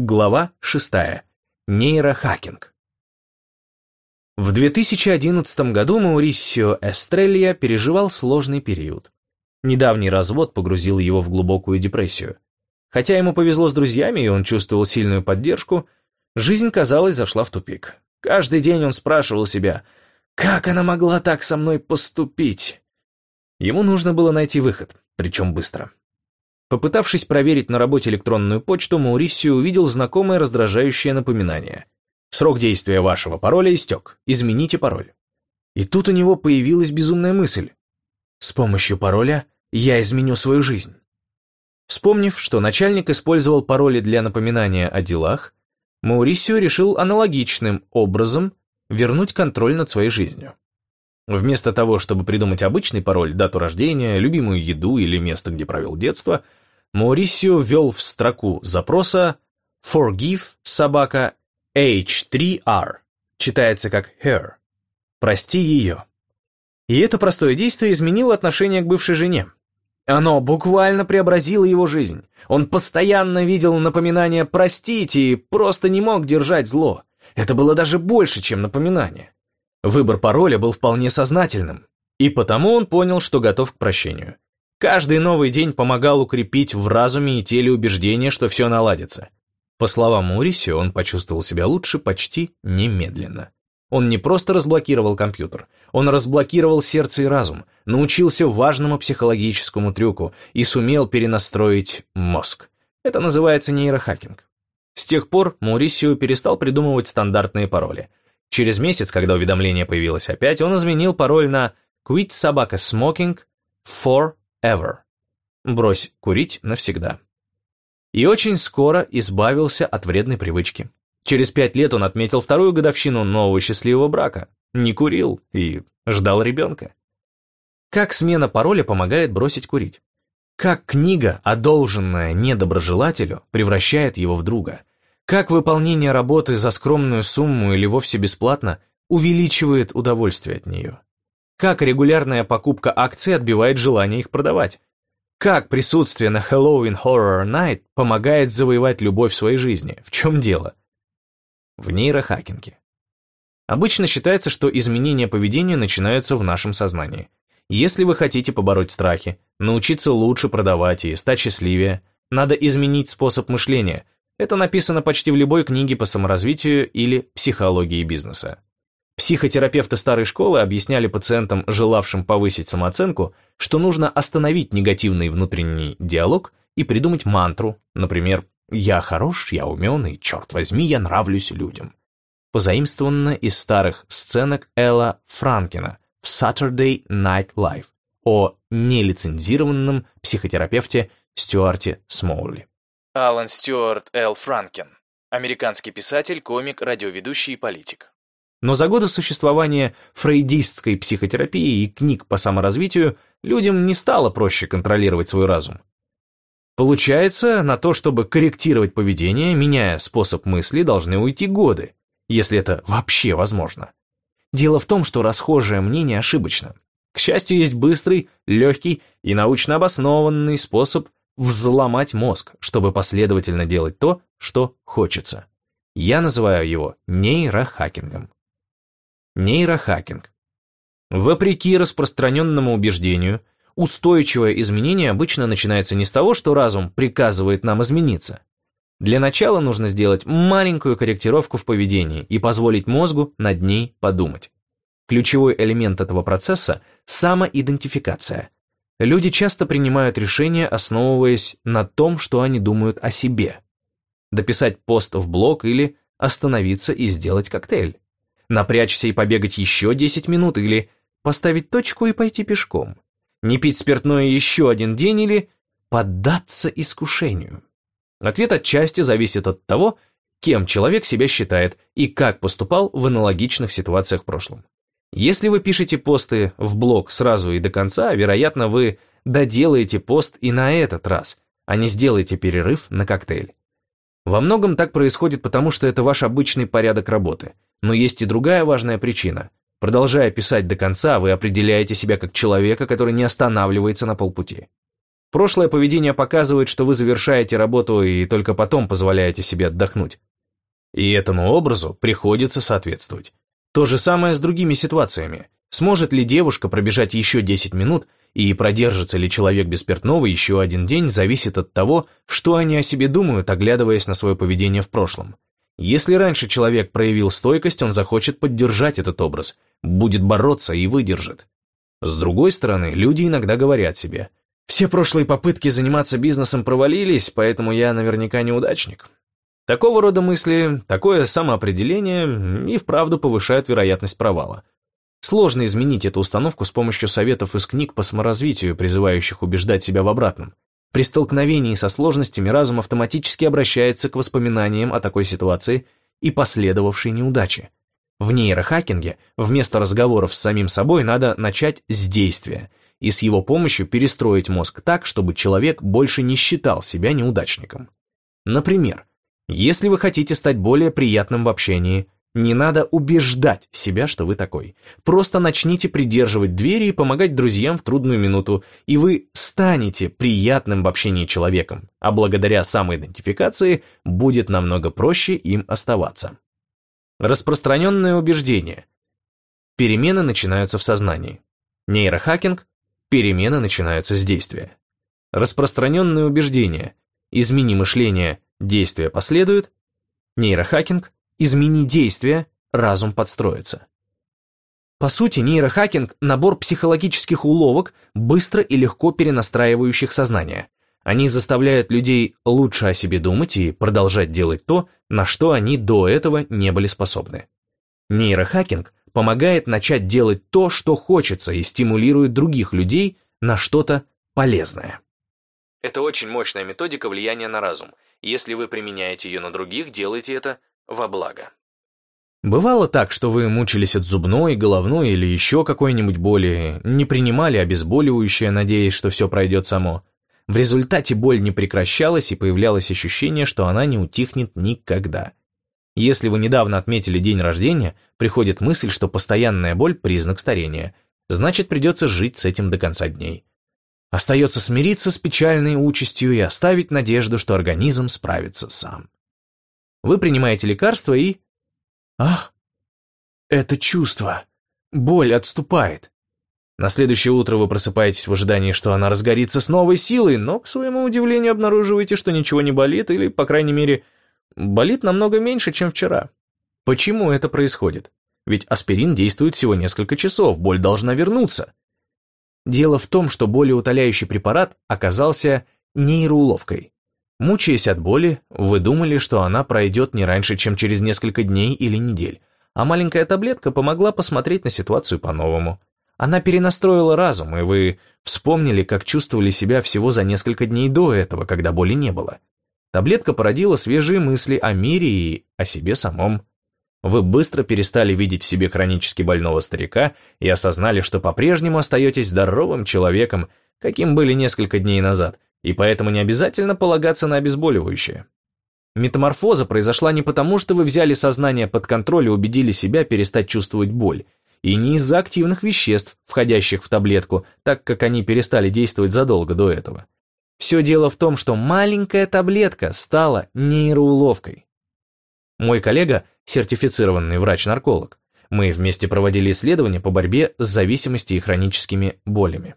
Глава 6. Нейрохакинг. В 2011 году Маурисио Эстрелья переживал сложный период. Недавний развод погрузил его в глубокую депрессию. Хотя ему повезло с друзьями, и он чувствовал сильную поддержку, жизнь, казалось, зашла в тупик. Каждый день он спрашивал себя, как она могла так со мной поступить? Ему нужно было найти выход, причем быстро. Попытавшись проверить на работе электронную почту, Маурисио увидел знакомое раздражающее напоминание. «Срок действия вашего пароля истек. Измените пароль». И тут у него появилась безумная мысль. «С помощью пароля я изменю свою жизнь». Вспомнив, что начальник использовал пароли для напоминания о делах, Маурисио решил аналогичным образом вернуть контроль над своей жизнью. Вместо того, чтобы придумать обычный пароль, дату рождения, любимую еду или место, где провел детство, Маурисио ввел в строку запроса «Forgive собака H3R», читается как «her», «Прости ее». И это простое действие изменило отношение к бывшей жене. Оно буквально преобразило его жизнь. Он постоянно видел напоминание «простить» и просто не мог держать зло. Это было даже больше, чем напоминание. Выбор пароля был вполне сознательным, и потому он понял, что готов к прощению. Каждый новый день помогал укрепить в разуме и теле убеждение, что все наладится. По словам Муриси, он почувствовал себя лучше почти немедленно. Он не просто разблокировал компьютер, он разблокировал сердце и разум, научился важному психологическому трюку и сумел перенастроить мозг. Это называется нейрохакинг. С тех пор Маурисио перестал придумывать стандартные пароли. Через месяц, когда уведомление появилось опять, он изменил пароль на «Quit собака smoking forever». Брось курить навсегда. И очень скоро избавился от вредной привычки. Через пять лет он отметил вторую годовщину нового счастливого брака. Не курил и ждал ребенка. Как смена пароля помогает бросить курить? Как книга, одолженная недоброжелателю, превращает его в друга? Как выполнение работы за скромную сумму или вовсе бесплатно увеличивает удовольствие от нее? Как регулярная покупка акций отбивает желание их продавать? Как присутствие на Halloween Horror Night помогает завоевать любовь в своей жизни? В чем дело? В нейрохакинге. Обычно считается, что изменения поведения начинаются в нашем сознании. Если вы хотите побороть страхи, научиться лучше продавать и стать счастливее, надо изменить способ мышления – это написано почти в любой книге по саморазвитию или психологии бизнеса. Психотерапевты старой школы объясняли пациентам, желавшим повысить самооценку, что нужно остановить негативный внутренний диалог и придумать мантру, например, «Я хорош, я умен, и, черт возьми, я нравлюсь людям». Позаимствовано из старых сценок Элла Франкена в Saturday Night Live о нелицензированном психотерапевте Стюарте Смоули. Алан Стюарт Эл Франкен. Американский писатель, комик, радиоведущий и политик. Но за годы существования фрейдистской психотерапии и книг по саморазвитию людям не стало проще контролировать свой разум. Получается, на то, чтобы корректировать поведение, меняя способ мысли, должны уйти годы, если это вообще возможно. Дело в том, что расхожее мнение ошибочно. К счастью, есть быстрый, легкий и научно обоснованный способ взломать мозг, чтобы последовательно делать то, что хочется. Я называю его нейрохакингом. Нейрохакинг. Вопреки распространенному убеждению, устойчивое изменение обычно начинается не с того, что разум приказывает нам измениться. Для начала нужно сделать маленькую корректировку в поведении и позволить мозгу над ней подумать. Ключевой элемент этого процесса – самоидентификация – Люди часто принимают решения, основываясь на том, что они думают о себе. Дописать пост в блог или остановиться и сделать коктейль. Напрячься и побегать еще 10 минут или поставить точку и пойти пешком. Не пить спиртное еще один день или поддаться искушению. Ответ отчасти зависит от того, кем человек себя считает и как поступал в аналогичных ситуациях в прошлом. Если вы пишете посты в блог сразу и до конца, вероятно, вы доделаете пост и на этот раз, а не сделаете перерыв на коктейль. Во многом так происходит потому, что это ваш обычный порядок работы. Но есть и другая важная причина. Продолжая писать до конца, вы определяете себя как человека, который не останавливается на полпути. Прошлое поведение показывает, что вы завершаете работу и только потом позволяете себе отдохнуть. И этому образу приходится соответствовать. То же самое с другими ситуациями. Сможет ли девушка пробежать еще 10 минут, и продержится ли человек без спиртного еще один день, зависит от того, что они о себе думают, оглядываясь на свое поведение в прошлом. Если раньше человек проявил стойкость, он захочет поддержать этот образ, будет бороться и выдержит. С другой стороны, люди иногда говорят себе, «Все прошлые попытки заниматься бизнесом провалились, поэтому я наверняка неудачник». Такого рода мысли, такое самоопределение и вправду повышают вероятность провала. Сложно изменить эту установку с помощью советов из книг по саморазвитию, призывающих убеждать себя в обратном. При столкновении со сложностями разум автоматически обращается к воспоминаниям о такой ситуации и последовавшей неудаче. В нейрохакинге вместо разговоров с самим собой надо начать с действия и с его помощью перестроить мозг так, чтобы человек больше не считал себя неудачником. Например, если вы хотите стать более приятным в общении, не надо убеждать себя, что вы такой. Просто начните придерживать двери и помогать друзьям в трудную минуту, и вы станете приятным в общении человеком, а благодаря самоидентификации будет намного проще им оставаться. Распространенное убеждение. Перемены начинаются в сознании. Нейрохакинг. Перемены начинаются с действия. Распространенное убеждение. Измени мышление, действия последуют. Нейрохакинг Измени действия, разум подстроится. По сути, нейрохакинг – набор психологических уловок, быстро и легко перенастраивающих сознание. Они заставляют людей лучше о себе думать и продолжать делать то, на что они до этого не были способны. Нейрохакинг помогает начать делать то, что хочется, и стимулирует других людей на что-то полезное. Это очень мощная методика влияния на разум. Если вы применяете ее на других, делайте это во благо. Бывало так, что вы мучились от зубной, головной или еще какой-нибудь боли, не принимали обезболивающее, надеясь, что все пройдет само. В результате боль не прекращалась и появлялось ощущение, что она не утихнет никогда. Если вы недавно отметили день рождения, приходит мысль, что постоянная боль – признак старения. Значит, придется жить с этим до конца дней. Остается смириться с печальной участью и оставить надежду, что организм справится сам. Вы принимаете лекарство и... Ах, это чувство. Боль отступает. На следующее утро вы просыпаетесь в ожидании, что она разгорится с новой силой, но, к своему удивлению, обнаруживаете, что ничего не болит, или, по крайней мере, болит намного меньше, чем вчера. Почему это происходит? Ведь аспирин действует всего несколько часов, боль должна вернуться. Дело в том, что болеутоляющий препарат оказался нейроуловкой. Мучаясь от боли, вы думали, что она пройдет не раньше, чем через несколько дней или недель, а маленькая таблетка помогла посмотреть на ситуацию по-новому. Она перенастроила разум, и вы вспомнили, как чувствовали себя всего за несколько дней до этого, когда боли не было. Таблетка породила свежие мысли о мире и о себе самом. Вы быстро перестали видеть в себе хронически больного старика и осознали, что по-прежнему остаетесь здоровым человеком, каким были несколько дней назад, и поэтому не обязательно полагаться на обезболивающее. Метаморфоза произошла не потому, что вы взяли сознание под контроль и убедили себя перестать чувствовать боль, и не из-за активных веществ, входящих в таблетку, так как они перестали действовать задолго до этого. Все дело в том, что маленькая таблетка стала нейроуловкой. Мой коллега – сертифицированный врач-нарколог. Мы вместе проводили исследования по борьбе с зависимостью и хроническими болями.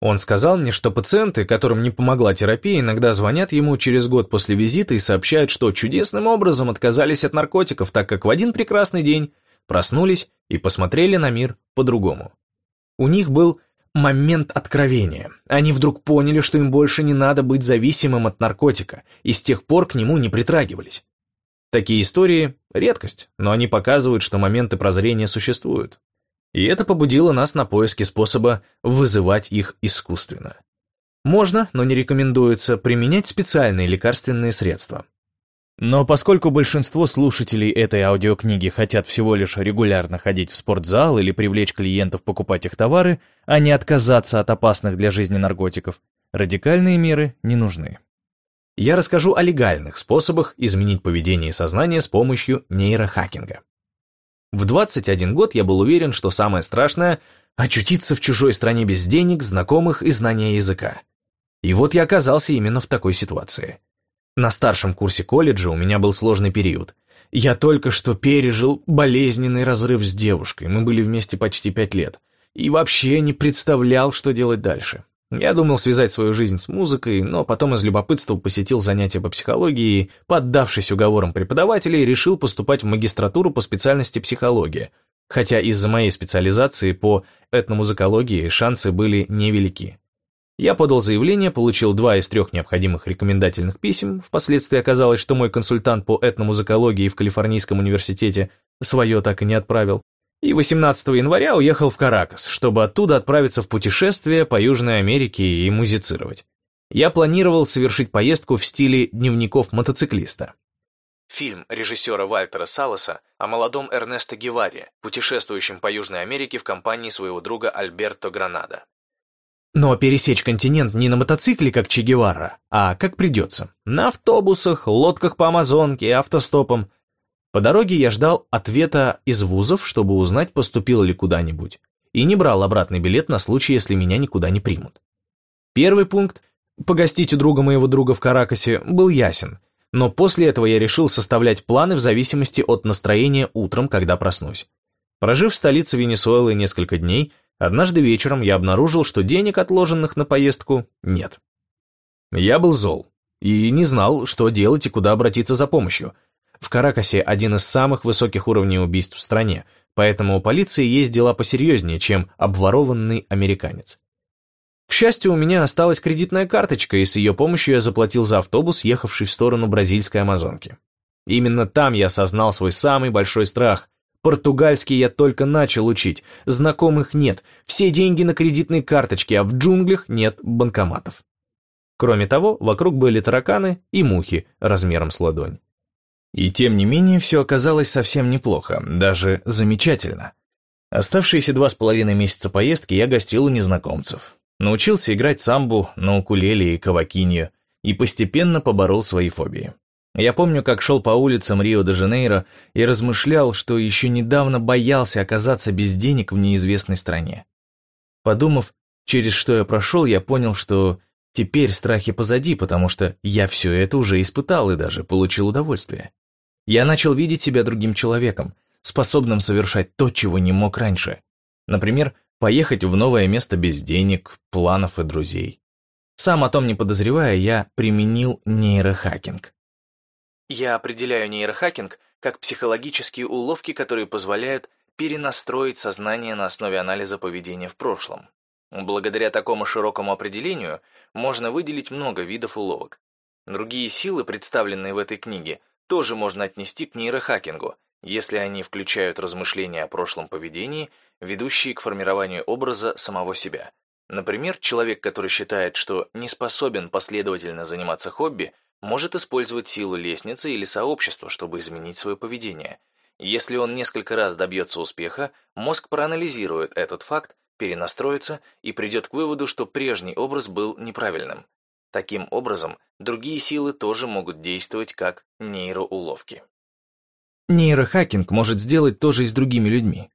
Он сказал мне, что пациенты, которым не помогла терапия, иногда звонят ему через год после визита и сообщают, что чудесным образом отказались от наркотиков, так как в один прекрасный день проснулись и посмотрели на мир по-другому. У них был момент откровения. Они вдруг поняли, что им больше не надо быть зависимым от наркотика, и с тех пор к нему не притрагивались. Такие истории – редкость, но они показывают, что моменты прозрения существуют. И это побудило нас на поиски способа вызывать их искусственно. Можно, но не рекомендуется, применять специальные лекарственные средства. Но поскольку большинство слушателей этой аудиокниги хотят всего лишь регулярно ходить в спортзал или привлечь клиентов покупать их товары, а не отказаться от опасных для жизни наркотиков, радикальные меры не нужны. Я расскажу о легальных способах изменить поведение и сознание с помощью нейрохакинга. В 21 год я был уверен, что самое страшное – очутиться в чужой стране без денег, знакомых и знания языка. И вот я оказался именно в такой ситуации. На старшем курсе колледжа у меня был сложный период. Я только что пережил болезненный разрыв с девушкой, мы были вместе почти пять лет, и вообще не представлял, что делать дальше. Я думал связать свою жизнь с музыкой, но потом из любопытства посетил занятия по психологии и, поддавшись уговорам преподавателей, решил поступать в магистратуру по специальности психология, хотя из-за моей специализации по этномузыкологии шансы были невелики. Я подал заявление, получил два из трех необходимых рекомендательных писем, впоследствии оказалось, что мой консультант по этномузыкологии в Калифорнийском университете свое так и не отправил, и 18 января уехал в Каракас, чтобы оттуда отправиться в путешествие по Южной Америке и музицировать. Я планировал совершить поездку в стиле дневников мотоциклиста. Фильм режиссера Вальтера Саласа о молодом Эрнесто Геваре, путешествующем по Южной Америке в компании своего друга Альберто Гранада. Но пересечь континент не на мотоцикле, как Че Гевара, а как придется. На автобусах, лодках по Амазонке, автостопом. По дороге я ждал ответа из вузов, чтобы узнать, поступил ли куда-нибудь. И не брал обратный билет на случай, если меня никуда не примут. Первый пункт – погостить у друга моего друга в Каракасе – был ясен. Но после этого я решил составлять планы в зависимости от настроения утром, когда проснусь. Прожив в столице Венесуэлы несколько дней – Однажды вечером я обнаружил, что денег, отложенных на поездку, нет. Я был зол и не знал, что делать и куда обратиться за помощью. В Каракасе один из самых высоких уровней убийств в стране, поэтому у полиции есть дела посерьезнее, чем обворованный американец. К счастью, у меня осталась кредитная карточка, и с ее помощью я заплатил за автобус, ехавший в сторону бразильской Амазонки. Именно там я осознал свой самый большой страх Португальский я только начал учить, знакомых нет, все деньги на кредитной карточке, а в джунглях нет банкоматов. Кроме того, вокруг были тараканы и мухи размером с ладонь. И тем не менее, все оказалось совсем неплохо, даже замечательно. Оставшиеся два с половиной месяца поездки я гостил у незнакомцев. Научился играть самбу на укулеле и кавакинью и постепенно поборол свои фобии. Я помню, как шел по улицам Рио-де-Жанейро и размышлял, что еще недавно боялся оказаться без денег в неизвестной стране. Подумав, через что я прошел, я понял, что теперь страхи позади, потому что я все это уже испытал и даже получил удовольствие. Я начал видеть себя другим человеком, способным совершать то, чего не мог раньше. Например, поехать в новое место без денег, планов и друзей. Сам о том не подозревая, я применил нейрохакинг. Я определяю нейрохакинг как психологические уловки, которые позволяют перенастроить сознание на основе анализа поведения в прошлом. Благодаря такому широкому определению можно выделить много видов уловок. Другие силы, представленные в этой книге, тоже можно отнести к нейрохакингу, если они включают размышления о прошлом поведении, ведущие к формированию образа самого себя. Например, человек, который считает, что не способен последовательно заниматься хобби, может использовать силу лестницы или сообщества, чтобы изменить свое поведение. Если он несколько раз добьется успеха, мозг проанализирует этот факт, перенастроится и придет к выводу, что прежний образ был неправильным. Таким образом, другие силы тоже могут действовать как нейроуловки. Нейрохакинг может сделать то же и с другими людьми.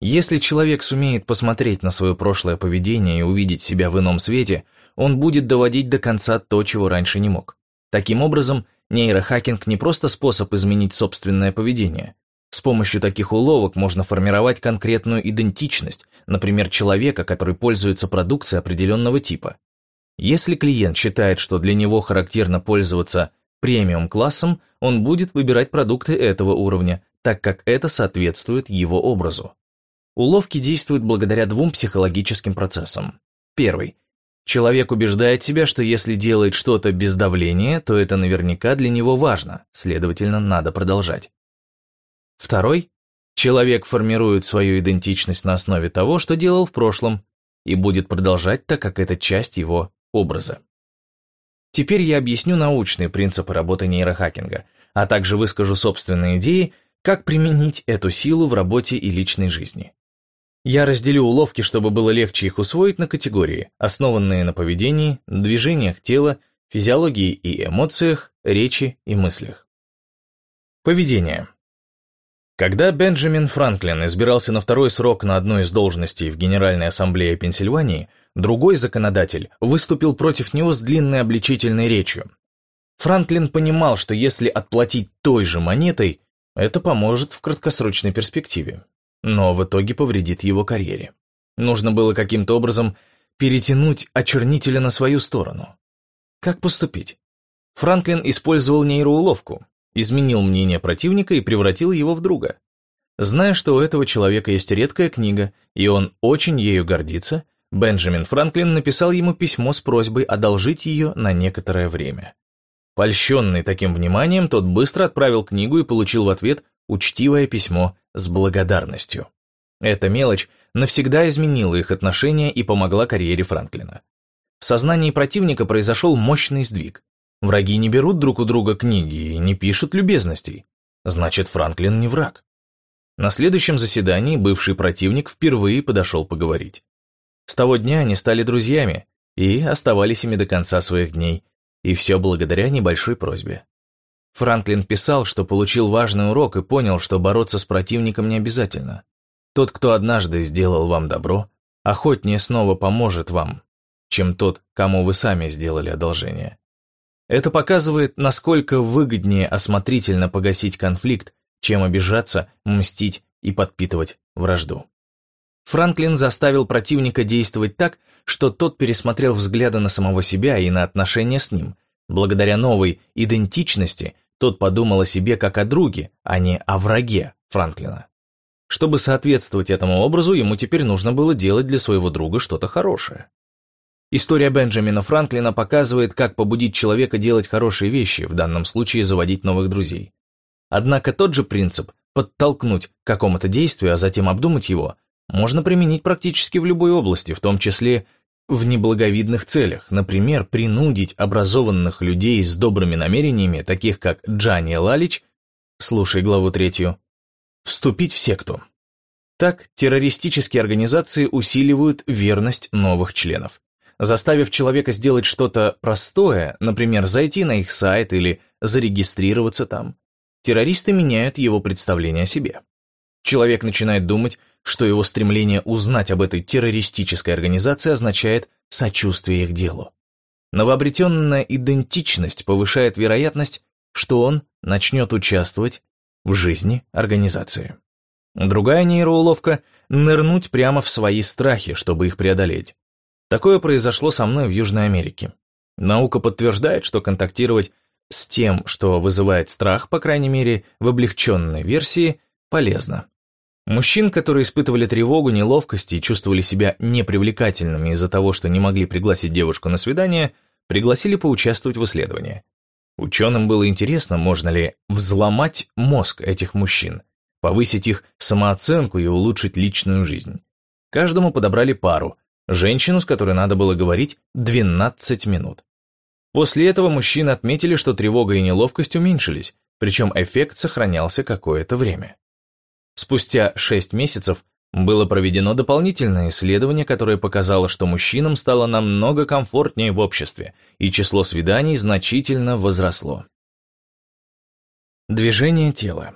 Если человек сумеет посмотреть на свое прошлое поведение и увидеть себя в ином свете, он будет доводить до конца то, чего раньше не мог. Таким образом, нейрохакинг не просто способ изменить собственное поведение. С помощью таких уловок можно формировать конкретную идентичность, например, человека, который пользуется продукцией определенного типа. Если клиент считает, что для него характерно пользоваться премиум-классом, он будет выбирать продукты этого уровня, так как это соответствует его образу. Уловки действуют благодаря двум психологическим процессам. Первый Человек убеждает себя, что если делает что-то без давления, то это наверняка для него важно, следовательно, надо продолжать. Второй. Человек формирует свою идентичность на основе того, что делал в прошлом, и будет продолжать, так как это часть его образа. Теперь я объясню научные принципы работы нейрохакинга, а также выскажу собственные идеи, как применить эту силу в работе и личной жизни. Я разделю уловки, чтобы было легче их усвоить на категории, основанные на поведении, движениях тела, физиологии и эмоциях, речи и мыслях. Поведение. Когда Бенджамин Франклин избирался на второй срок на одной из должностей в Генеральной Ассамблее Пенсильвании, другой законодатель выступил против него с длинной обличительной речью. Франклин понимал, что если отплатить той же монетой, это поможет в краткосрочной перспективе, но в итоге повредит его карьере. Нужно было каким-то образом перетянуть очернителя на свою сторону. Как поступить? Франклин использовал нейроуловку, изменил мнение противника и превратил его в друга. Зная, что у этого человека есть редкая книга, и он очень ею гордится, Бенджамин Франклин написал ему письмо с просьбой одолжить ее на некоторое время. Польщенный таким вниманием, тот быстро отправил книгу и получил в ответ учтивое письмо с благодарностью. Эта мелочь навсегда изменила их отношения и помогла карьере Франклина. В сознании противника произошел мощный сдвиг. Враги не берут друг у друга книги и не пишут любезностей. Значит, Франклин не враг. На следующем заседании бывший противник впервые подошел поговорить. С того дня они стали друзьями и оставались ими до конца своих дней, и все благодаря небольшой просьбе. Франклин писал, что получил важный урок и понял, что бороться с противником не обязательно. Тот, кто однажды сделал вам добро, охотнее снова поможет вам, чем тот, кому вы сами сделали одолжение. Это показывает, насколько выгоднее осмотрительно погасить конфликт, чем обижаться, мстить и подпитывать вражду. Франклин заставил противника действовать так, что тот пересмотрел взгляды на самого себя и на отношения с ним. Благодаря новой идентичности тот подумал о себе как о друге, а не о враге Франклина. Чтобы соответствовать этому образу, ему теперь нужно было делать для своего друга что-то хорошее. История Бенджамина Франклина показывает, как побудить человека делать хорошие вещи, в данном случае заводить новых друзей. Однако тот же принцип подтолкнуть к какому-то действию, а затем обдумать его, можно применить практически в любой области, в том числе в неблаговидных целях, например, принудить образованных людей с добрыми намерениями, таких как Джани Лалич, слушай главу третью, вступить в секту. Так террористические организации усиливают верность новых членов. Заставив человека сделать что-то простое, например, зайти на их сайт или зарегистрироваться там, террористы меняют его представление о себе. Человек начинает думать, что его стремление узнать об этой террористической организации означает сочувствие их делу. Новообретенная идентичность повышает вероятность, что он начнет участвовать в жизни организации. Другая нейроуловка – нырнуть прямо в свои страхи, чтобы их преодолеть. Такое произошло со мной в Южной Америке. Наука подтверждает, что контактировать с тем, что вызывает страх, по крайней мере, в облегченной версии, полезно. Мужчин, которые испытывали тревогу, неловкость и чувствовали себя непривлекательными из-за того, что не могли пригласить девушку на свидание, пригласили поучаствовать в исследовании. Ученым было интересно, можно ли взломать мозг этих мужчин, повысить их самооценку и улучшить личную жизнь. Каждому подобрали пару, женщину, с которой надо было говорить 12 минут. После этого мужчины отметили, что тревога и неловкость уменьшились, причем эффект сохранялся какое-то время. Спустя 6 месяцев было проведено дополнительное исследование, которое показало, что мужчинам стало намного комфортнее в обществе, и число свиданий значительно возросло. Движение тела.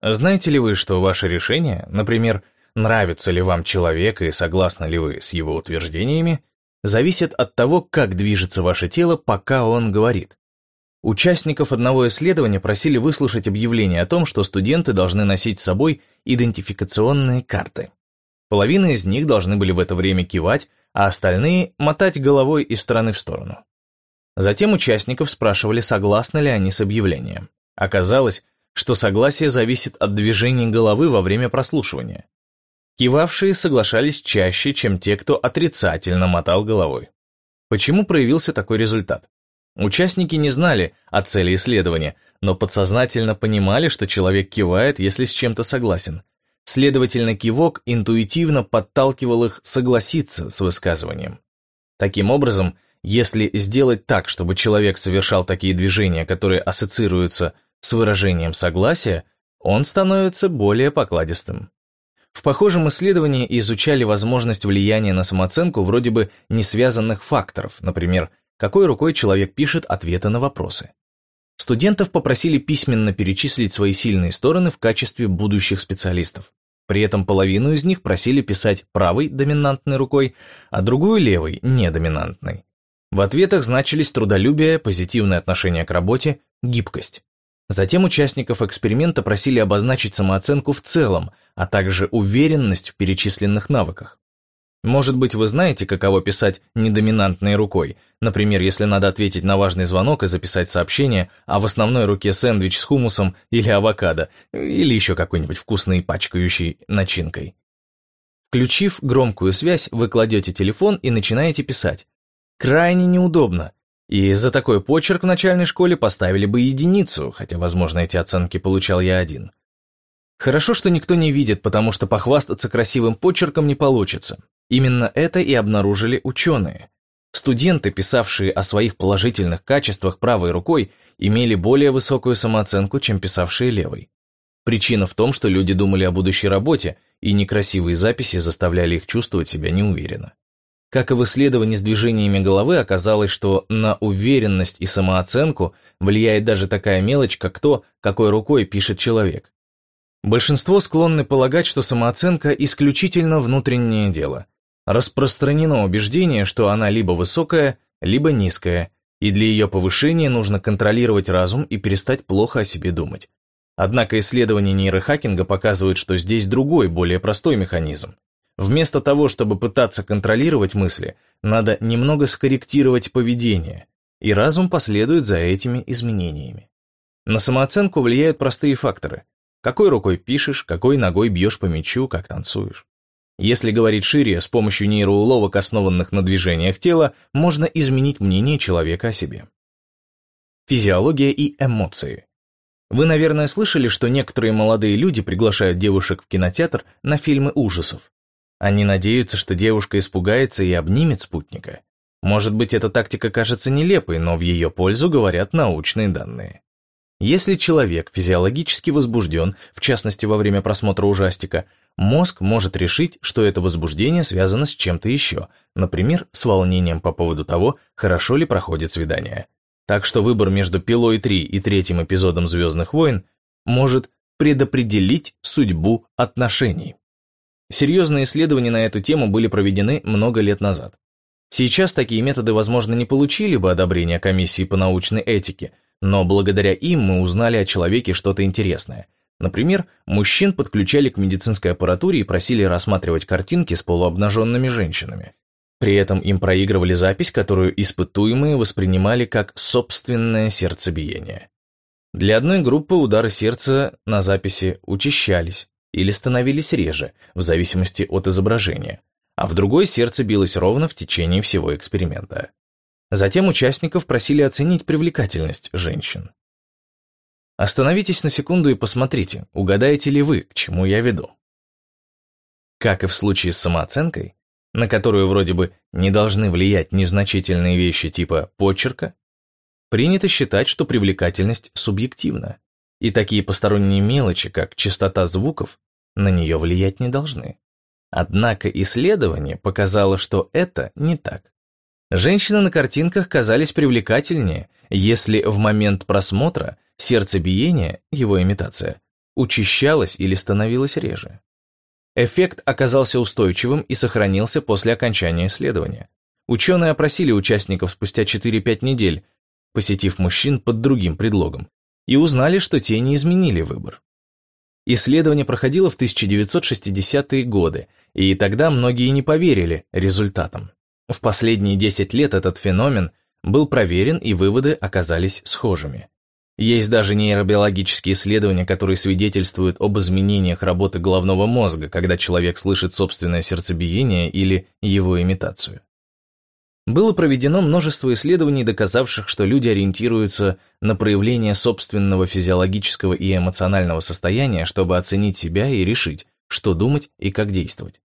Знаете ли вы, что ваше решение, например, нравится ли вам человек и согласны ли вы с его утверждениями, зависит от того, как движется ваше тело, пока он говорит. Участников одного исследования просили выслушать объявление о том, что студенты должны носить с собой идентификационные карты. Половина из них должны были в это время кивать, а остальные мотать головой из стороны в сторону. Затем участников спрашивали, согласны ли они с объявлением. Оказалось, что согласие зависит от движения головы во время прослушивания. Кивавшие соглашались чаще, чем те, кто отрицательно мотал головой. Почему проявился такой результат? Участники не знали о цели исследования, но подсознательно понимали, что человек кивает, если с чем-то согласен. Следовательно, кивок интуитивно подталкивал их согласиться с высказыванием. Таким образом, если сделать так, чтобы человек совершал такие движения, которые ассоциируются с выражением согласия, он становится более покладистым. В похожем исследовании изучали возможность влияния на самооценку вроде бы не связанных факторов, например, какой рукой человек пишет ответы на вопросы. Студентов попросили письменно перечислить свои сильные стороны в качестве будущих специалистов. При этом половину из них просили писать правой доминантной рукой, а другую левой, недоминантной. В ответах значились трудолюбие, позитивное отношение к работе, гибкость. Затем участников эксперимента просили обозначить самооценку в целом, а также уверенность в перечисленных навыках. Может быть, вы знаете, каково писать недоминантной рукой, например, если надо ответить на важный звонок и записать сообщение, а в основной руке сэндвич с хумусом или авокадо, или еще какой-нибудь вкусной пачкающей начинкой. Включив громкую связь, вы кладете телефон и начинаете писать. Крайне неудобно. И за такой почерк в начальной школе поставили бы единицу, хотя, возможно, эти оценки получал я один. Хорошо, что никто не видит, потому что похвастаться красивым почерком не получится. Именно это и обнаружили ученые. Студенты, писавшие о своих положительных качествах правой рукой, имели более высокую самооценку, чем писавшие левой. Причина в том, что люди думали о будущей работе, и некрасивые записи заставляли их чувствовать себя неуверенно. Как и в исследовании с движениями головы, оказалось, что на уверенность и самооценку влияет даже такая мелочь, как то, какой рукой пишет человек. Большинство склонны полагать, что самооценка исключительно внутреннее дело. Распространено убеждение, что она либо высокая, либо низкая, и для ее повышения нужно контролировать разум и перестать плохо о себе думать. Однако исследования нейрохакинга показывают, что здесь другой, более простой механизм. Вместо того, чтобы пытаться контролировать мысли, надо немного скорректировать поведение, и разум последует за этими изменениями. На самооценку влияют простые факторы – какой рукой пишешь, какой ногой бьешь по мячу, как танцуешь. Если говорить шире, с помощью нейроуловок, основанных на движениях тела, можно изменить мнение человека о себе. Физиология и эмоции. Вы, наверное, слышали, что некоторые молодые люди приглашают девушек в кинотеатр на фильмы ужасов. Они надеются, что девушка испугается и обнимет спутника. Может быть, эта тактика кажется нелепой, но в ее пользу говорят научные данные. Если человек физиологически возбужден, в частности во время просмотра ужастика, мозг может решить, что это возбуждение связано с чем-то еще, например, с волнением по поводу того, хорошо ли проходит свидание. Так что выбор между «Пилой 3» и третьим эпизодом «Звездных войн» может предопределить судьбу отношений. Серьезные исследования на эту тему были проведены много лет назад. Сейчас такие методы, возможно, не получили бы одобрения комиссии по научной этике – но благодаря им мы узнали о человеке что-то интересное. Например, мужчин подключали к медицинской аппаратуре и просили рассматривать картинки с полуобнаженными женщинами. При этом им проигрывали запись, которую испытуемые воспринимали как собственное сердцебиение. Для одной группы удары сердца на записи учащались или становились реже, в зависимости от изображения, а в другой сердце билось ровно в течение всего эксперимента. Затем участников просили оценить привлекательность женщин. Остановитесь на секунду и посмотрите, угадаете ли вы, к чему я веду. Как и в случае с самооценкой, на которую вроде бы не должны влиять незначительные вещи типа почерка, принято считать, что привлекательность субъективна, и такие посторонние мелочи, как частота звуков, на нее влиять не должны. Однако исследование показало, что это не так. Женщины на картинках казались привлекательнее, если в момент просмотра сердцебиение, его имитация, учащалось или становилось реже. Эффект оказался устойчивым и сохранился после окончания исследования. Ученые опросили участников спустя 4-5 недель, посетив мужчин под другим предлогом, и узнали, что те не изменили выбор. Исследование проходило в 1960-е годы, и тогда многие не поверили результатам. В последние 10 лет этот феномен был проверен и выводы оказались схожими. Есть даже нейробиологические исследования, которые свидетельствуют об изменениях работы головного мозга, когда человек слышит собственное сердцебиение или его имитацию. Было проведено множество исследований, доказавших, что люди ориентируются на проявление собственного физиологического и эмоционального состояния, чтобы оценить себя и решить, что думать и как действовать.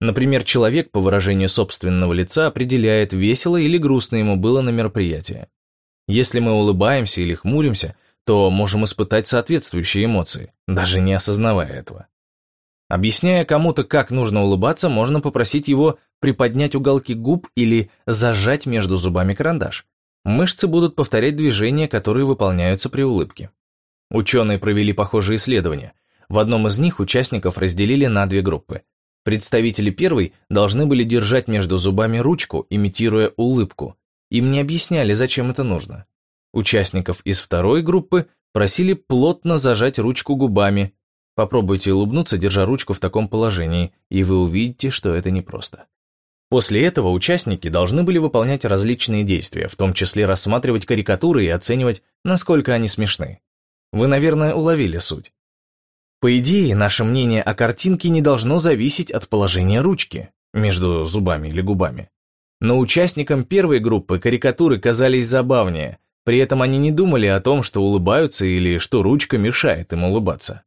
Например, человек по выражению собственного лица определяет, весело или грустно ему было на мероприятии. Если мы улыбаемся или хмуримся, то можем испытать соответствующие эмоции, даже не осознавая этого. Объясняя кому-то, как нужно улыбаться, можно попросить его приподнять уголки губ или зажать между зубами карандаш. мышцы будут повторять движения, которые выполняются при улыбке. Ученые провели похожие исследования. В одном из них участников разделили на две группы. Представители первой должны были держать между зубами ручку, имитируя улыбку. Им не объясняли, зачем это нужно. Участников из второй группы просили плотно зажать ручку губами. Попробуйте улыбнуться, держа ручку в таком положении, и вы увидите, что это непросто. После этого участники должны были выполнять различные действия, в том числе рассматривать карикатуры и оценивать, насколько они смешны. Вы, наверное, уловили суть. По идее, наше мнение о картинке не должно зависеть от положения ручки между зубами или губами. Но участникам первой группы карикатуры казались забавнее, при этом они не думали о том, что улыбаются или что ручка мешает им улыбаться.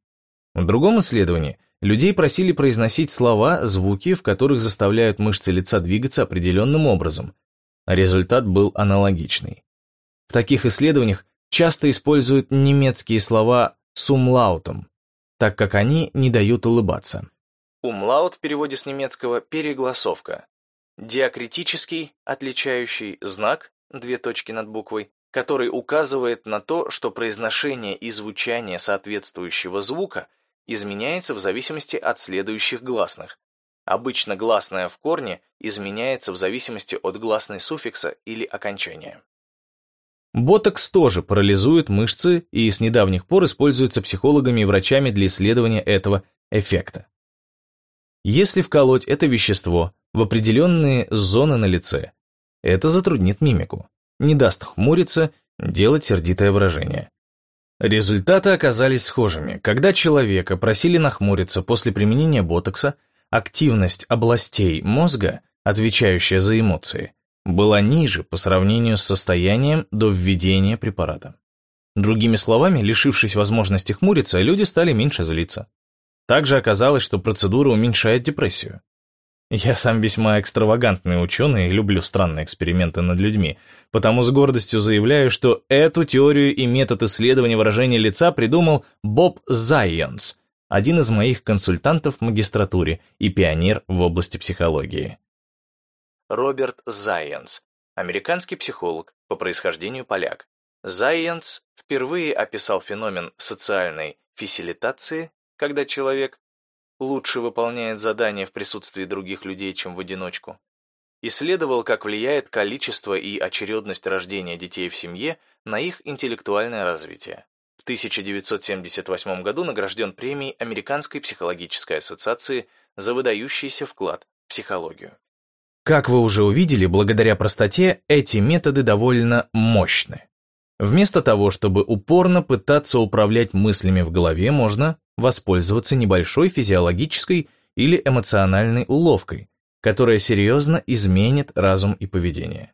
В другом исследовании людей просили произносить слова, звуки, в которых заставляют мышцы лица двигаться определенным образом. Результат был аналогичный. В таких исследованиях часто используют немецкие слова с умлаутом, так как они не дают улыбаться. Умлаут в переводе с немецкого «перегласовка». Диакритический, отличающий знак, две точки над буквой, который указывает на то, что произношение и звучание соответствующего звука изменяется в зависимости от следующих гласных. Обычно гласное в корне изменяется в зависимости от гласной суффикса или окончания. Ботокс тоже парализует мышцы и с недавних пор используется психологами и врачами для исследования этого эффекта. Если вколоть это вещество в определенные зоны на лице, это затруднит мимику не даст хмуриться, делать сердитое выражение. Результаты оказались схожими. Когда человека просили нахмуриться после применения ботокса, активность областей мозга, отвечающая за эмоции, была ниже по сравнению с состоянием до введения препарата. Другими словами, лишившись возможности хмуриться, люди стали меньше злиться. Также оказалось, что процедура уменьшает депрессию. Я сам весьма экстравагантный ученый и люблю странные эксперименты над людьми, потому с гордостью заявляю, что эту теорию и метод исследования выражения лица придумал Боб Зайенс, один из моих консультантов в магистратуре и пионер в области психологии. Роберт Зайенс, американский психолог, по происхождению поляк. Зайенс впервые описал феномен социальной фасилитации, когда человек лучше выполняет задания в присутствии других людей, чем в одиночку. Исследовал, как влияет количество и очередность рождения детей в семье на их интеллектуальное развитие. В 1978 году награжден премией Американской психологической ассоциации за выдающийся вклад в психологию. Как вы уже увидели, благодаря простоте эти методы довольно мощны. Вместо того, чтобы упорно пытаться управлять мыслями в голове, можно воспользоваться небольшой физиологической или эмоциональной уловкой, которая серьезно изменит разум и поведение.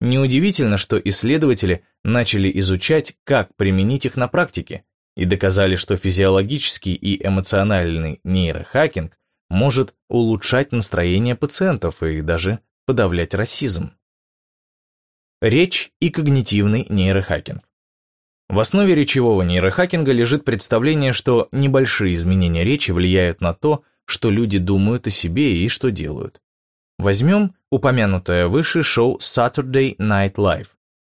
Неудивительно, что исследователи начали изучать, как применить их на практике, и доказали, что физиологический и эмоциональный нейрохакинг может улучшать настроение пациентов и даже подавлять расизм. Речь и когнитивный нейрохакинг. В основе речевого нейрохакинга лежит представление, что небольшие изменения речи влияют на то, что люди думают о себе и что делают. Возьмем упомянутое выше шоу Saturday Night Live.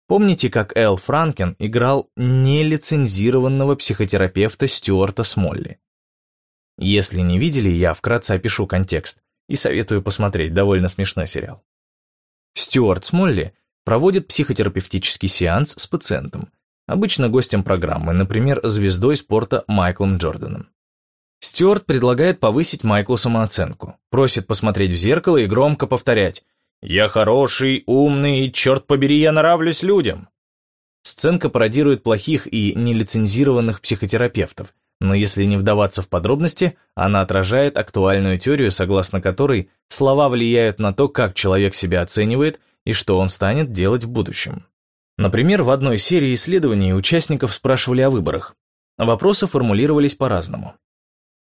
Помните, как Эл Франкен играл нелицензированного психотерапевта Стюарта Смолли? Если не видели, я вкратце опишу контекст и советую посмотреть, довольно смешной сериал. Стюарт Смолли проводит психотерапевтический сеанс с пациентом, обычно гостем программы, например, звездой спорта Майклом Джорданом. Стюарт предлагает повысить Майклу самооценку, просит посмотреть в зеркало и громко повторять «Я хороший, умный, черт побери, я нравлюсь людям». Сценка пародирует плохих и нелицензированных психотерапевтов, но если не вдаваться в подробности, она отражает актуальную теорию, согласно которой слова влияют на то, как человек себя оценивает и что он станет делать в будущем. Например, в одной серии исследований участников спрашивали о выборах. Вопросы формулировались по-разному.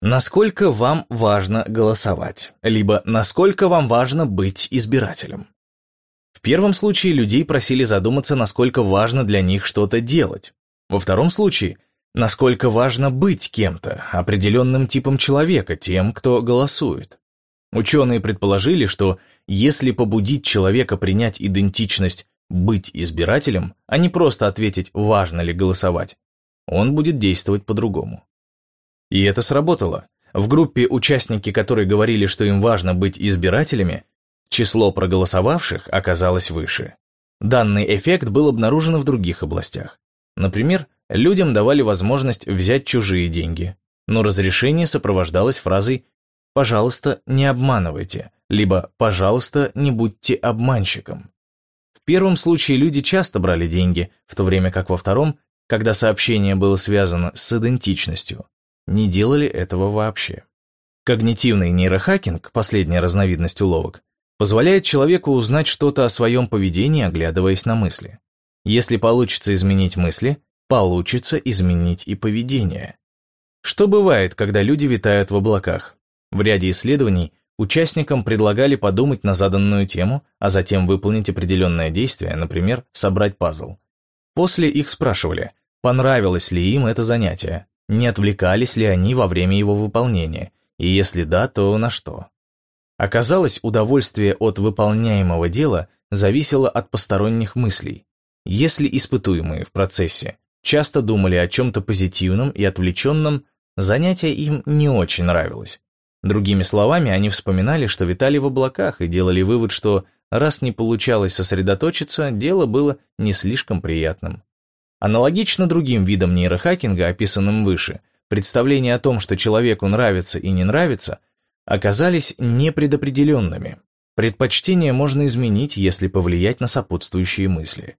Насколько вам важно голосовать? Либо насколько вам важно быть избирателем? В первом случае людей просили задуматься, насколько важно для них что-то делать. Во втором случае, насколько важно быть кем-то, определенным типом человека, тем, кто голосует. Ученые предположили, что если побудить человека принять идентичность быть избирателем, а не просто ответить, важно ли голосовать, он будет действовать по-другому. И это сработало. В группе участники, которые говорили, что им важно быть избирателями, число проголосовавших оказалось выше. Данный эффект был обнаружен в других областях. Например, людям давали возможность взять чужие деньги, но разрешение сопровождалось фразой «пожалуйста, не обманывайте», либо «пожалуйста, не будьте обманщиком». В первом случае люди часто брали деньги, в то время как во втором, когда сообщение было связано с идентичностью, не делали этого вообще. Когнитивный нейрохакинг, последняя разновидность уловок, позволяет человеку узнать что-то о своем поведении, оглядываясь на мысли. Если получится изменить мысли, получится изменить и поведение. Что бывает, когда люди витают в облаках? В ряде исследований участникам предлагали подумать на заданную тему, а затем выполнить определенное действие, например, собрать пазл. После их спрашивали, понравилось ли им это занятие, не отвлекались ли они во время его выполнения, и если да, то на что. Оказалось, удовольствие от выполняемого дела зависело от посторонних мыслей. Если испытуемые в процессе часто думали о чем-то позитивном и отвлеченном, занятие им не очень нравилось. Другими словами, они вспоминали, что витали в облаках и делали вывод, что раз не получалось сосредоточиться, дело было не слишком приятным. Аналогично другим видам нейрохакинга, описанным выше, представления о том, что человеку нравится и не нравится, оказались непредопределенными. Предпочтение можно изменить, если повлиять на сопутствующие мысли.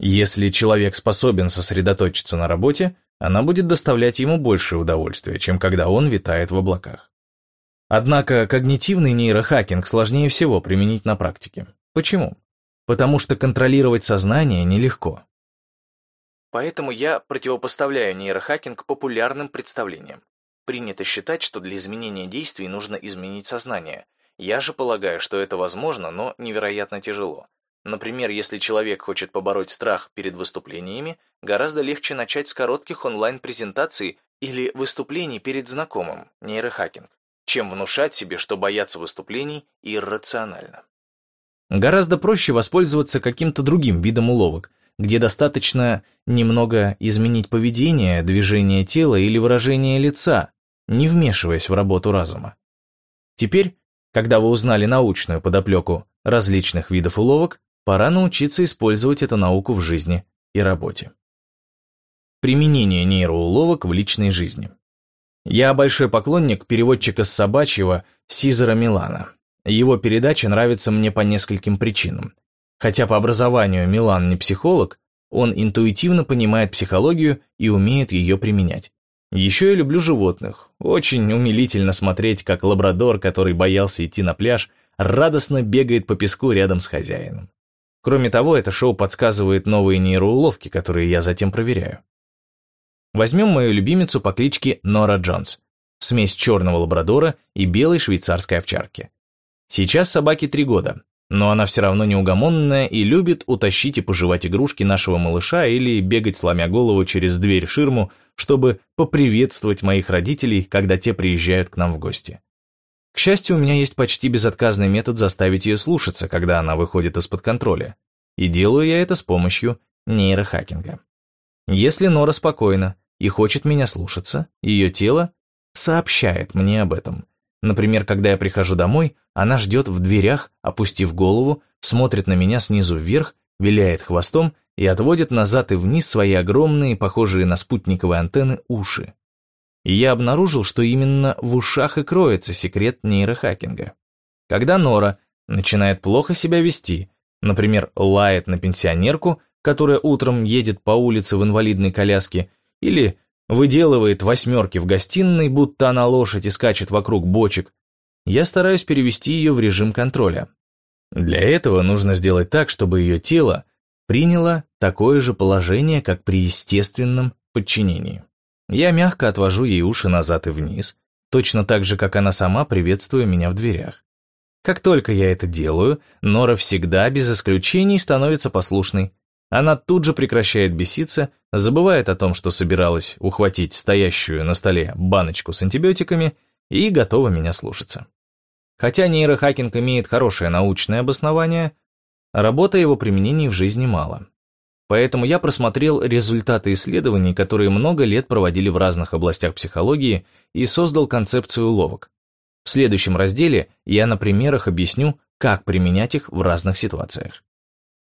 Если человек способен сосредоточиться на работе, она будет доставлять ему большее удовольствие, чем когда он витает в облаках. Однако когнитивный нейрохакинг сложнее всего применить на практике. Почему? Потому что контролировать сознание нелегко. Поэтому я противопоставляю нейрохакинг популярным представлениям. Принято считать, что для изменения действий нужно изменить сознание. Я же полагаю, что это возможно, но невероятно тяжело. Например, если человек хочет побороть страх перед выступлениями, гораздо легче начать с коротких онлайн-презентаций или выступлений перед знакомым, нейрохакинг, чем внушать себе, что бояться выступлений иррационально. Гораздо проще воспользоваться каким-то другим видом уловок, где достаточно немного изменить поведение, движение тела или выражение лица, не вмешиваясь в работу разума. Теперь, когда вы узнали научную подоплеку различных видов уловок, пора научиться использовать эту науку в жизни и работе. Применение нейроуловок в личной жизни. Я большой поклонник переводчика с собачьего Сизера Милана. Его передача нравится мне по нескольким причинам. Хотя по образованию Милан не психолог, он интуитивно понимает психологию и умеет ее применять. Еще я люблю животных. Очень умилительно смотреть, как лабрадор, который боялся идти на пляж, радостно бегает по песку рядом с хозяином. Кроме того, это шоу подсказывает новые нейроуловки, которые я затем проверяю. Возьмем мою любимицу по кличке Нора Джонс, смесь черного лабрадора и белой швейцарской овчарки. Сейчас собаке три года, но она все равно неугомонная и любит утащить и пожевать игрушки нашего малыша или бегать, сломя голову через дверь-ширму, чтобы поприветствовать моих родителей, когда те приезжают к нам в гости. К счастью, у меня есть почти безотказный метод заставить ее слушаться, когда она выходит из-под контроля. И делаю я это с помощью нейрохакинга. Если Нора спокойна и хочет меня слушаться, ее тело сообщает мне об этом, Например, когда я прихожу домой, она ждет в дверях, опустив голову, смотрит на меня снизу вверх, виляет хвостом и отводит назад и вниз свои огромные, похожие на спутниковые антенны, уши. И я обнаружил, что именно в ушах и кроется секрет нейрохакинга. Когда Нора начинает плохо себя вести, например, лает на пенсионерку, которая утром едет по улице в инвалидной коляске, или выделывает восьмерки в гостиной, будто она лошадь и скачет вокруг бочек, я стараюсь перевести ее в режим контроля. Для этого нужно сделать так, чтобы ее тело приняло такое же положение, как при естественном подчинении. Я мягко отвожу ей уши назад и вниз, точно так же, как она сама, приветствуя меня в дверях. Как только я это делаю, Нора всегда, без исключений, становится послушной, она тут же прекращает беситься, забывает о том, что собиралась ухватить стоящую на столе баночку с антибиотиками и готова меня слушаться. Хотя нейрохакинг имеет хорошее научное обоснование, работа его применений в жизни мало. Поэтому я просмотрел результаты исследований, которые много лет проводили в разных областях психологии, и создал концепцию уловок. В следующем разделе я на примерах объясню, как применять их в разных ситуациях.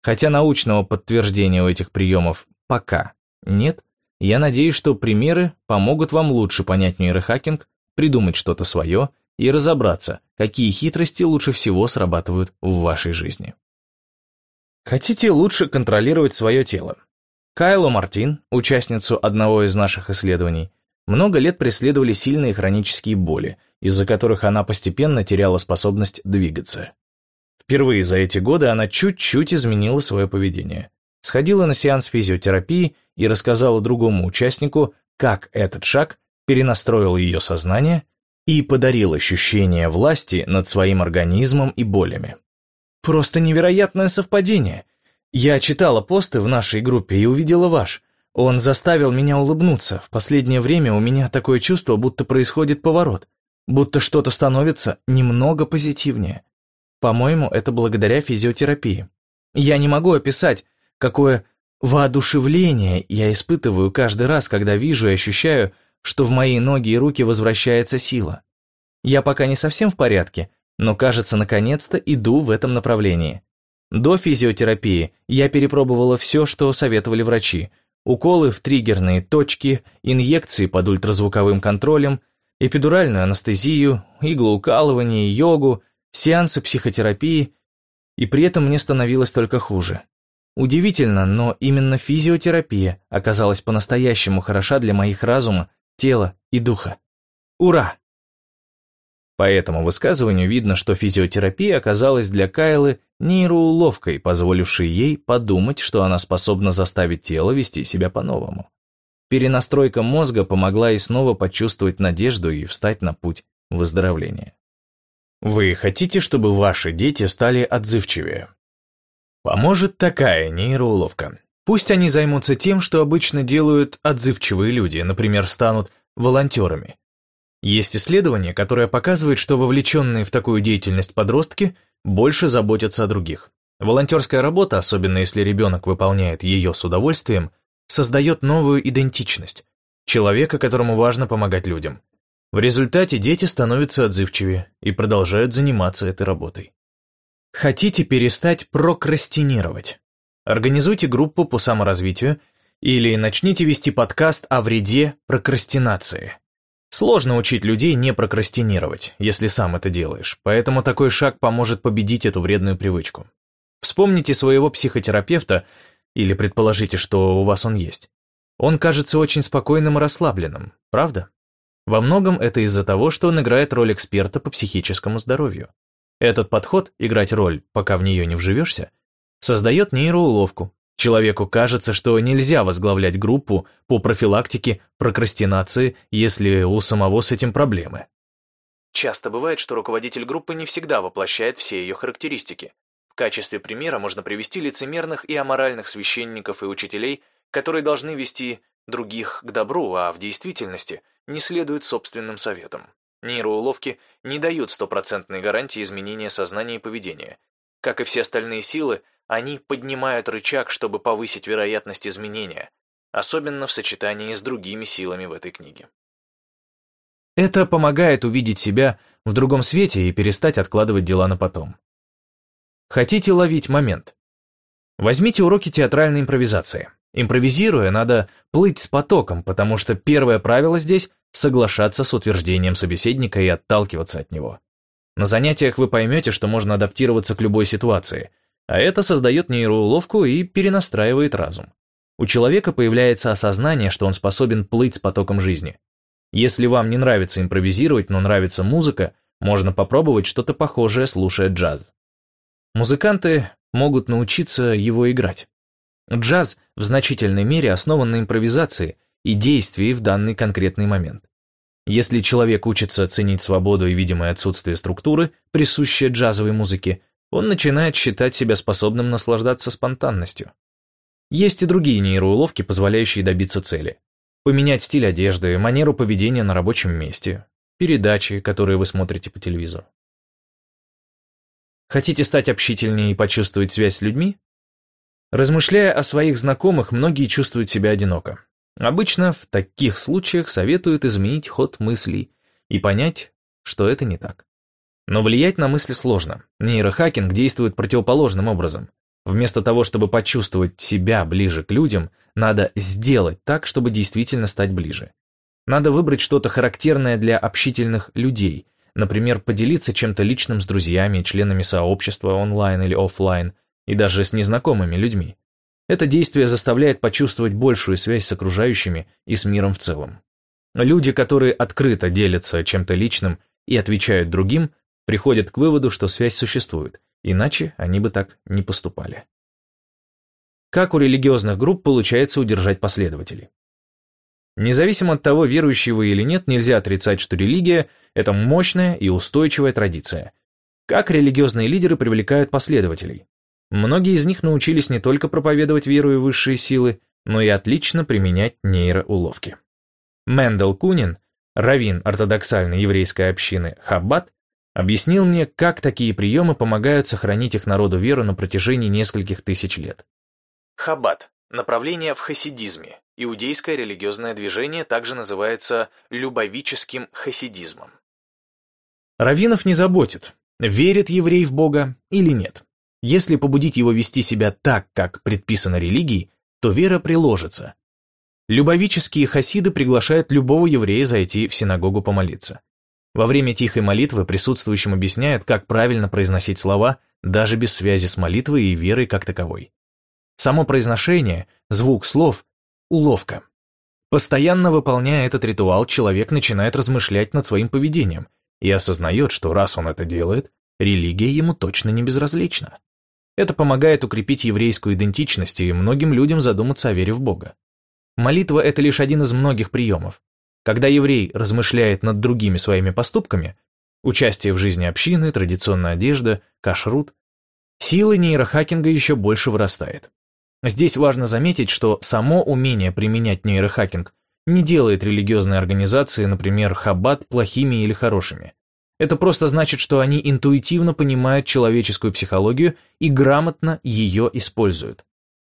Хотя научного подтверждения у этих приемов пока нет, я надеюсь, что примеры помогут вам лучше понять нейрохакинг, придумать что-то свое и разобраться, какие хитрости лучше всего срабатывают в вашей жизни. Хотите лучше контролировать свое тело? Кайло Мартин, участницу одного из наших исследований, много лет преследовали сильные хронические боли, из-за которых она постепенно теряла способность двигаться. Впервые за эти годы она чуть-чуть изменила свое поведение. Сходила на сеанс физиотерапии и рассказала другому участнику, как этот шаг перенастроил ее сознание и подарил ощущение власти над своим организмом и болями. Просто невероятное совпадение. Я читала посты в нашей группе и увидела ваш. Он заставил меня улыбнуться. В последнее время у меня такое чувство, будто происходит поворот, будто что-то становится немного позитивнее. По-моему, это благодаря физиотерапии. Я не могу описать, какое воодушевление я испытываю каждый раз, когда вижу и ощущаю, что в мои ноги и руки возвращается сила. Я пока не совсем в порядке, но, кажется, наконец-то иду в этом направлении. До физиотерапии я перепробовала все, что советовали врачи. Уколы в триггерные точки, инъекции под ультразвуковым контролем, эпидуральную анестезию, иглоукалывание, йогу, сеансы психотерапии, и при этом мне становилось только хуже. Удивительно, но именно физиотерапия оказалась по-настоящему хороша для моих разума, тела и духа. Ура! По этому высказыванию видно, что физиотерапия оказалась для Кайлы нейроуловкой, позволившей ей подумать, что она способна заставить тело вести себя по-новому. Перенастройка мозга помогла ей снова почувствовать надежду и встать на путь выздоровления. Вы хотите, чтобы ваши дети стали отзывчивее? Поможет такая нейроуловка. Пусть они займутся тем, что обычно делают отзывчивые люди, например, станут волонтерами. Есть исследование, которое показывает, что вовлеченные в такую деятельность подростки больше заботятся о других. Волонтерская работа, особенно если ребенок выполняет ее с удовольствием, создает новую идентичность, человека, которому важно помогать людям. В результате дети становятся отзывчивее и продолжают заниматься этой работой. Хотите перестать прокрастинировать? Организуйте группу по саморазвитию или начните вести подкаст о вреде прокрастинации. Сложно учить людей не прокрастинировать, если сам это делаешь, поэтому такой шаг поможет победить эту вредную привычку. Вспомните своего психотерапевта или предположите, что у вас он есть. Он кажется очень спокойным и расслабленным, правда? Во многом это из-за того, что он играет роль эксперта по психическому здоровью. Этот подход, играть роль, пока в нее не вживешься, создает нейроуловку. Человеку кажется, что нельзя возглавлять группу по профилактике прокрастинации, если у самого с этим проблемы. Часто бывает, что руководитель группы не всегда воплощает все ее характеристики. В качестве примера можно привести лицемерных и аморальных священников и учителей, которые должны вести других к добру, а в действительности – не следует собственным советам. Нейроуловки не дают стопроцентной гарантии изменения сознания и поведения. Как и все остальные силы, они поднимают рычаг, чтобы повысить вероятность изменения, особенно в сочетании с другими силами в этой книге. Это помогает увидеть себя в другом свете и перестать откладывать дела на потом. Хотите ловить момент? Возьмите уроки театральной импровизации. Импровизируя, надо плыть с потоком, потому что первое правило здесь – соглашаться с утверждением собеседника и отталкиваться от него. На занятиях вы поймете, что можно адаптироваться к любой ситуации, а это создает нейроуловку и перенастраивает разум. У человека появляется осознание, что он способен плыть с потоком жизни. Если вам не нравится импровизировать, но нравится музыка, можно попробовать что-то похожее, слушая джаз. Музыканты могут научиться его играть. Джаз в значительной мере основан на импровизации и действии в данный конкретный момент. Если человек учится ценить свободу и видимое отсутствие структуры, присущее джазовой музыке, он начинает считать себя способным наслаждаться спонтанностью. Есть и другие нейроуловки, позволяющие добиться цели. Поменять стиль одежды, манеру поведения на рабочем месте, передачи, которые вы смотрите по телевизору. Хотите стать общительнее и почувствовать связь с людьми? Размышляя о своих знакомых, многие чувствуют себя одиноко. Обычно в таких случаях советуют изменить ход мыслей и понять, что это не так. Но влиять на мысли сложно. Нейрохакинг действует противоположным образом. Вместо того, чтобы почувствовать себя ближе к людям, надо сделать так, чтобы действительно стать ближе. Надо выбрать что-то характерное для общительных людей, например, поделиться чем-то личным с друзьями членами сообщества онлайн или офлайн, и даже с незнакомыми людьми. Это действие заставляет почувствовать большую связь с окружающими и с миром в целом. Люди, которые открыто делятся чем-то личным и отвечают другим, приходят к выводу, что связь существует, иначе они бы так не поступали. Как у религиозных групп получается удержать последователей? Независимо от того, верующие вы или нет, нельзя отрицать, что религия – это мощная и устойчивая традиция. Как религиозные лидеры привлекают последователей? Многие из них научились не только проповедовать веру и высшие силы, но и отлично применять нейроуловки. Мендел Кунин, раввин ортодоксальной еврейской общины Хаббат, объяснил мне, как такие приемы помогают сохранить их народу веру на протяжении нескольких тысяч лет. Хаббат – направление в хасидизме. Иудейское религиозное движение также называется любовическим хасидизмом. Раввинов не заботит, верит еврей в Бога или нет. Если побудить его вести себя так, как предписано религией, то вера приложится. Любовические хасиды приглашают любого еврея зайти в синагогу помолиться. Во время тихой молитвы присутствующим объясняют, как правильно произносить слова, даже без связи с молитвой и верой как таковой. Само произношение, звук слов – уловка. Постоянно выполняя этот ритуал, человек начинает размышлять над своим поведением и осознает, что раз он это делает, религия ему точно не безразлична. Это помогает укрепить еврейскую идентичность и многим людям задуматься о вере в Бога. Молитва – это лишь один из многих приемов. Когда еврей размышляет над другими своими поступками, участие в жизни общины, традиционная одежда, кашрут, силы нейрохакинга еще больше вырастает. Здесь важно заметить, что само умение применять нейрохакинг не делает религиозные организации, например, хаббат, плохими или хорошими. Это просто значит, что они интуитивно понимают человеческую психологию и грамотно ее используют.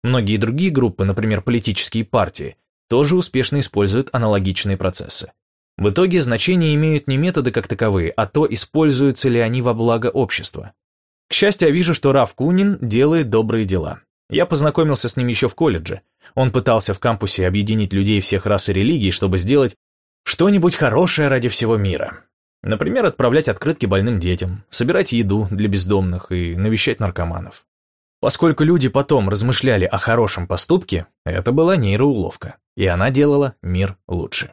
Многие другие группы, например, политические партии, тоже успешно используют аналогичные процессы. В итоге значение имеют не методы как таковые, а то, используются ли они во благо общества. К счастью, я вижу, что Раф Кунин делает добрые дела. Я познакомился с ним еще в колледже. Он пытался в кампусе объединить людей всех рас и религий, чтобы сделать что-нибудь хорошее ради всего мира. Например, отправлять открытки больным детям, собирать еду для бездомных и навещать наркоманов. Поскольку люди потом размышляли о хорошем поступке, это была нейроуловка, и она делала мир лучше.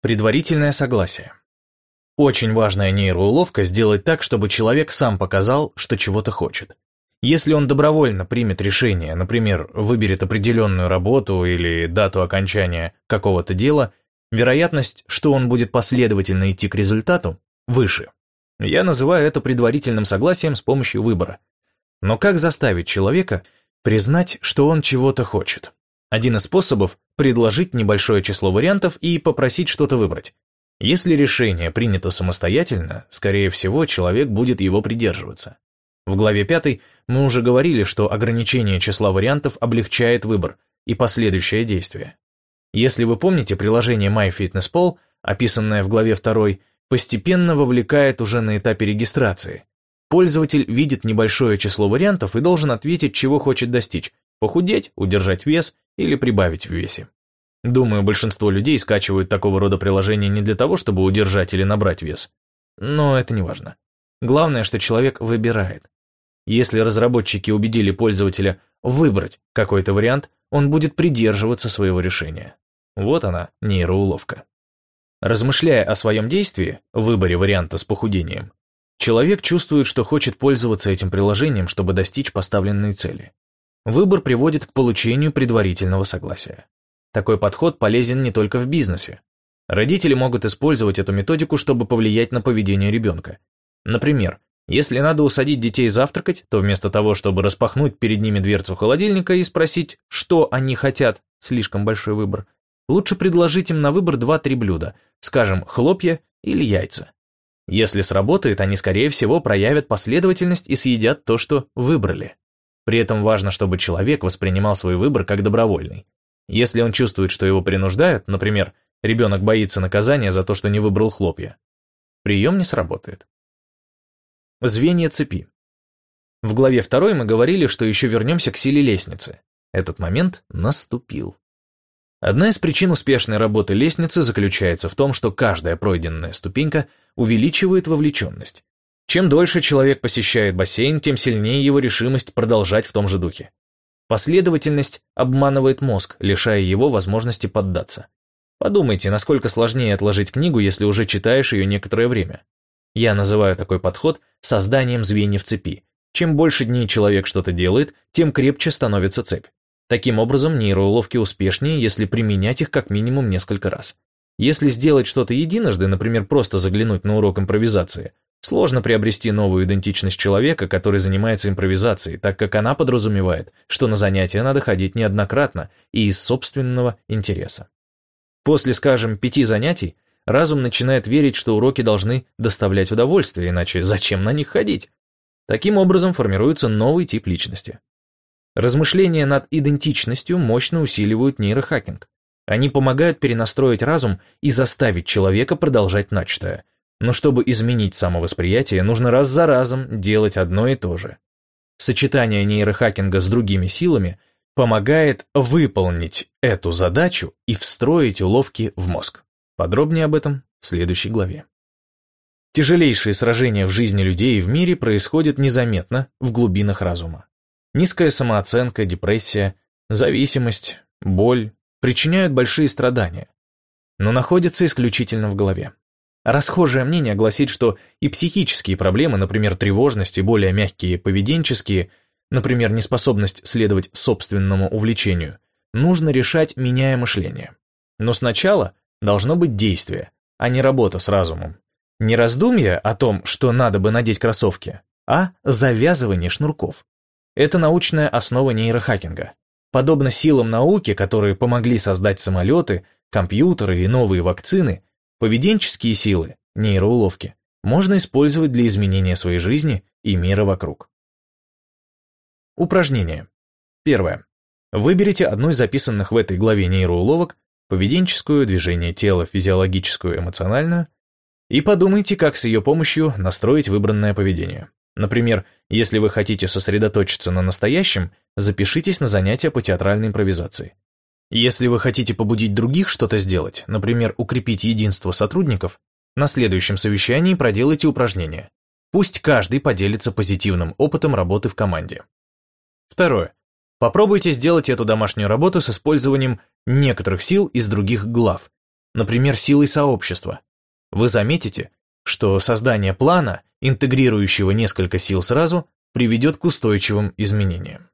Предварительное согласие. Очень важная нейроуловка сделать так, чтобы человек сам показал, что чего-то хочет. Если он добровольно примет решение, например, выберет определенную работу или дату окончания какого-то дела – Вероятность, что он будет последовательно идти к результату, выше. Я называю это предварительным согласием с помощью выбора. Но как заставить человека признать, что он чего-то хочет? Один из способов – предложить небольшое число вариантов и попросить что-то выбрать. Если решение принято самостоятельно, скорее всего, человек будет его придерживаться. В главе 5 мы уже говорили, что ограничение числа вариантов облегчает выбор и последующее действие. Если вы помните, приложение MyFitnessPal, описанное в главе 2, постепенно вовлекает уже на этапе регистрации. Пользователь видит небольшое число вариантов и должен ответить, чего хочет достичь – похудеть, удержать вес или прибавить в весе. Думаю, большинство людей скачивают такого рода приложения не для того, чтобы удержать или набрать вес. Но это не важно. Главное, что человек выбирает. Если разработчики убедили пользователя выбрать какой-то вариант, он будет придерживаться своего решения. Вот она, нейроуловка. Размышляя о своем действии, выборе варианта с похудением, человек чувствует, что хочет пользоваться этим приложением, чтобы достичь поставленной цели. Выбор приводит к получению предварительного согласия. Такой подход полезен не только в бизнесе. Родители могут использовать эту методику, чтобы повлиять на поведение ребенка. Например, если надо усадить детей завтракать, то вместо того, чтобы распахнуть перед ними дверцу холодильника и спросить, что они хотят, слишком большой выбор, лучше предложить им на выбор 2-3 блюда, скажем, хлопья или яйца. Если сработает, они, скорее всего, проявят последовательность и съедят то, что выбрали. При этом важно, чтобы человек воспринимал свой выбор как добровольный. Если он чувствует, что его принуждают, например, ребенок боится наказания за то, что не выбрал хлопья, прием не сработает. Звенья цепи. В главе 2 мы говорили, что еще вернемся к силе лестницы. Этот момент наступил. Одна из причин успешной работы лестницы заключается в том, что каждая пройденная ступенька увеличивает вовлеченность. Чем дольше человек посещает бассейн, тем сильнее его решимость продолжать в том же духе. Последовательность обманывает мозг, лишая его возможности поддаться. Подумайте, насколько сложнее отложить книгу, если уже читаешь ее некоторое время. Я называю такой подход созданием звеньев цепи. Чем больше дней человек что-то делает, тем крепче становится цепь. Таким образом, нейроуловки успешнее, если применять их как минимум несколько раз. Если сделать что-то единожды, например, просто заглянуть на урок импровизации, сложно приобрести новую идентичность человека, который занимается импровизацией, так как она подразумевает, что на занятия надо ходить неоднократно и из собственного интереса. После, скажем, пяти занятий, разум начинает верить, что уроки должны доставлять удовольствие, иначе зачем на них ходить? Таким образом формируется новый тип личности. Размышления над идентичностью мощно усиливают нейрохакинг. Они помогают перенастроить разум и заставить человека продолжать начатое. Но чтобы изменить самовосприятие, нужно раз за разом делать одно и то же. Сочетание нейрохакинга с другими силами помогает выполнить эту задачу и встроить уловки в мозг. Подробнее об этом в следующей главе. Тяжелейшие сражения в жизни людей и в мире происходят незаметно в глубинах разума. Низкая самооценка, депрессия, зависимость, боль причиняют большие страдания, но находятся исключительно в голове. Расхожее мнение гласит, что и психические проблемы, например, тревожность и более мягкие поведенческие, например, неспособность следовать собственному увлечению, нужно решать, меняя мышление. Но сначала должно быть действие, а не работа с разумом. Не раздумья о том, что надо бы надеть кроссовки, а завязывание шнурков. Это научная основа нейрохакинга. Подобно силам науки, которые помогли создать самолеты, компьютеры и новые вакцины, поведенческие силы, нейроуловки, можно использовать для изменения своей жизни и мира вокруг. Упражнение. Первое. Выберите одну из записанных в этой главе нейроуловок, поведенческую, движение тела, физиологическую, эмоциональную, и подумайте, как с ее помощью настроить выбранное поведение. Например, если вы хотите сосредоточиться на настоящем, запишитесь на занятия по театральной импровизации. Если вы хотите побудить других что-то сделать, например, укрепить единство сотрудников, на следующем совещании проделайте упражнение. Пусть каждый поделится позитивным опытом работы в команде. Второе. Попробуйте сделать эту домашнюю работу с использованием некоторых сил из других глав, например, силой сообщества. Вы заметите, что создание плана, интегрирующего несколько сил сразу, приведет к устойчивым изменениям.